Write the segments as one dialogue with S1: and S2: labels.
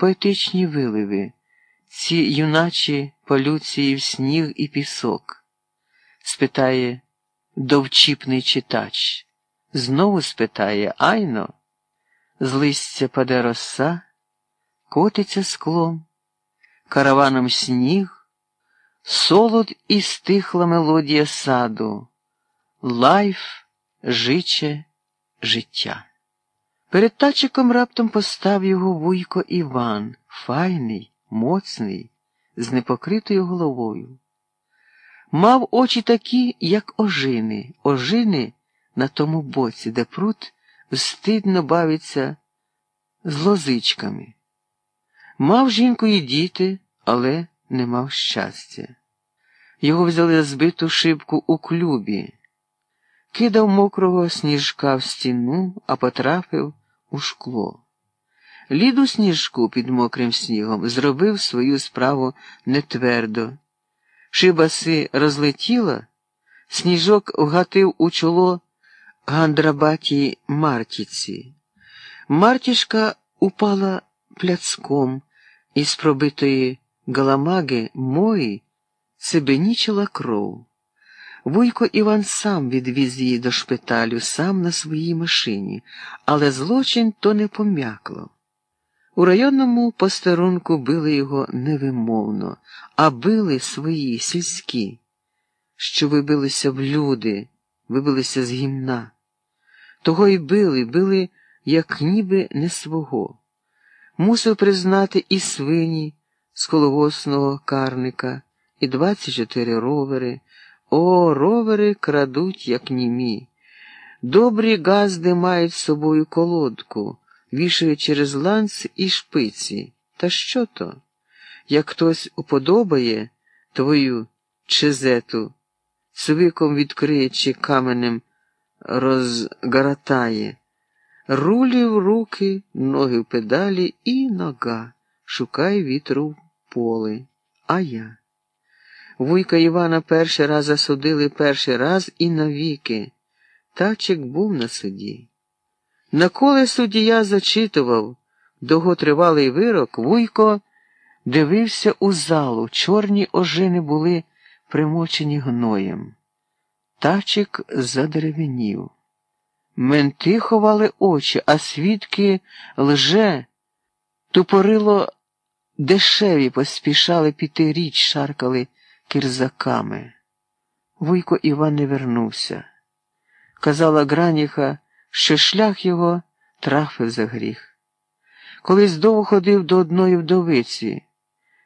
S1: поетичні виливи, ці юначі полюції в сніг і пісок? спитає довчіпний читач. Знову спитає Айно, з листя паде роса, котиться склом, караваном сніг, солод і стихла мелодія саду, лайф жиче життя. Перед тачиком раптом постав його вуйко Іван, файний, моцний, з непокритою головою. Мав очі такі, як ожини, ожини на тому боці, де прут встидно бавиться з лозичками. Мав жінку і діти, але не мав щастя. Його взяли за збиту шибку у клюбі, кидав мокрого сніжка в стіну, а потрапив у шкло. Ліду сніжку під мокрим снігом зробив свою справу нетвердо. Шибаси розлетіла, сніжок вгатив у чоло гандрабатій Мартіці. Мартішка упала пляцком із пробитої галамаги мої себенічила кров. Вуйко Іван сам відвіз її до шпиталю, сам на своїй машині, але злочин то не пом'якло. У районному постерунку били його невимовно, а били свої сільські, що вибилися в люди, вибилися з гімна. Того й били, били, як ніби не свого. Мусив признати і свині з коловосного карника, і двадцять чотири ровери. О, ровери крадуть, як німі. Добрі газди мають з собою колодку, вішають через ланц і шпиці. Та що то? Як хтось уподобає твою чезету, свиком відкриє чи каменем розгаратає, рулі в руки, ноги в педалі і нога, шукай вітру в поле. А я. Вуйка Івана перший раз засудили перший раз і навіки. Тачик був на суді. Наколи суддія зачитував довготривалий вирок, Вуйко дивився у залу, чорні ожини були примочені гноєм. Тачик задеревенів. Менти ховали очі, а свідки лже, тупорило дешеві поспішали піти річ, шаркали кирзаками. Вуйко Іван не вернувся. Казала Граніха, що шлях його трафив за гріх. Колись довго ходив до одної вдовиці,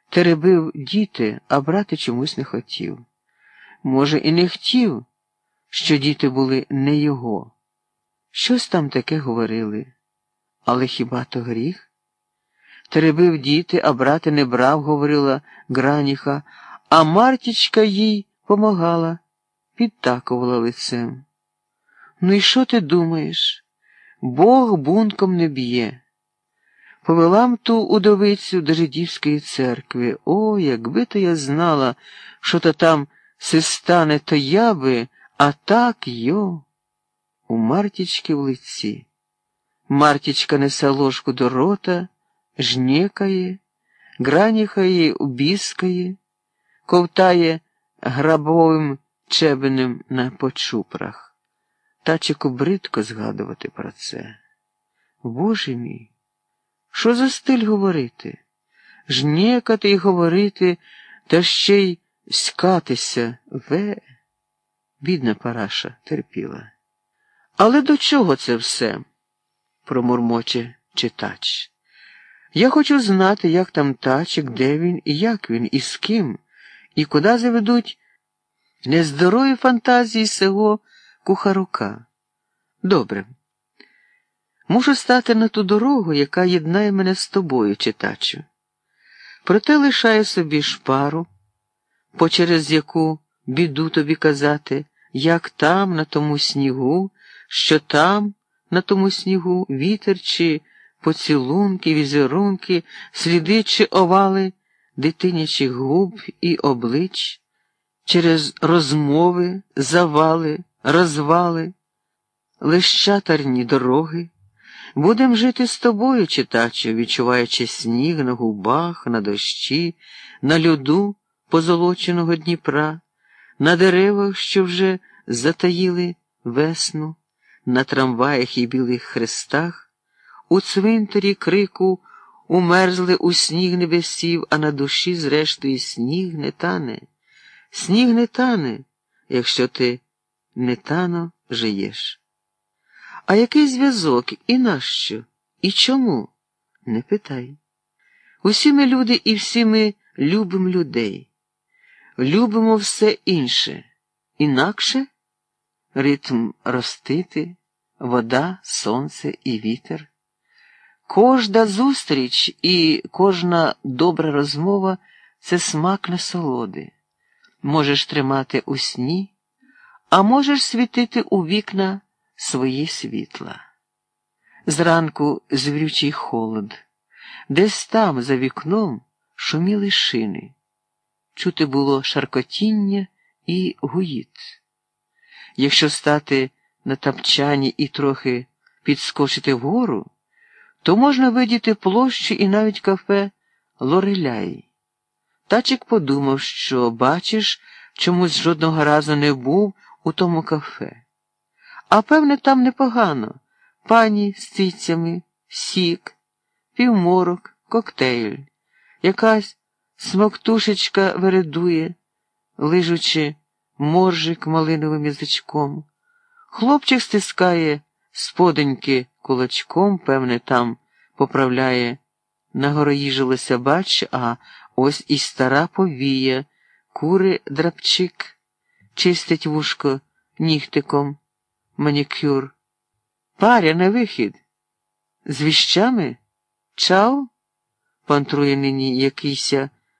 S1: теребив діти, а брати чомусь не хотів. Може, і не хотів, що діти були не його. Щось там таке говорили. Але хіба то гріх? Теребив діти, а брати не брав, говорила Граніха, а Мартічка їй помагала, підтакувала лицем. Ну і що ти думаєш? Бог бунком не б'є. Повелам ту удовицю до жидівської церкви. О, якби то я знала, що то там се стане, то я би, а так йо. У Мартічки в лиці. Мартічка несе ложку до рота, жнєкає, граніха її убіскає ковтає грабовим чебенем на почупрах. Тачику бридко згадувати про це. Боже мій, що за стиль говорити? Жнєкати й говорити, та ще й скатися ве. Бідна параша терпіла. Але до чого це все? промурмоче читач. Я хочу знати, як там тачик, де він і як він, і з ким і куди заведуть нездорові фантазії сего кухарука. Добре. Мушу стати на ту дорогу, яка єднає мене з тобою, читачу. Проте лишаю собі шпару, почерез яку біду тобі казати, як там, на тому снігу, що там, на тому снігу, вітер чи поцілунки, візерунки, сліди чи овали дитинячих губ і облич, через розмови, завали, розвали, лещатарні дороги, Будем жити з тобою, читачу, відчуваючи сніг на губах, на дощі, на льоду позолоченого Дніпра, на деревах, що вже затаїли весну, на трамваях і білих хрестах, у цвинтарі крику умерзли у сніг небесів, а на душі, зрештою, сніг не тане. Сніг не тане, якщо ти не тано жиєш. А який зв'язок і нащо? І чому? Не питай. Усі ми люди і всі ми любимо людей. Любимо все інше. Інакше ритм ростити, вода, сонце і вітер. Кожна зустріч і кожна добра розмова це смак насолоди. Можеш тримати у сні, а можеш світити у вікна свої світла. Зранку звірючий холод, десь там, за вікном, шуміли шини. Чути було шаркотіння і гуїт. Якщо стати на тапчані і трохи підскочити вгору, то можна видіти площу і навіть кафе Лореляй. Тачик подумав, що, бачиш, чомусь жодного разу не був у тому кафе. А певне, там непогано пані з цицями, сік, півморок, коктейль, якась смоктушечка вередує, лижучи моржик малиновим язичком. Хлопчик стискає споденьки кулачком, певне, там поправляє, нагороїжилося бач, а ось і стара повія, кури драпчик, чистить вушко нігтиком, манікюр. Паря на вихід. З віщами? Чау? пантрує нині якийсь